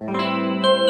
Música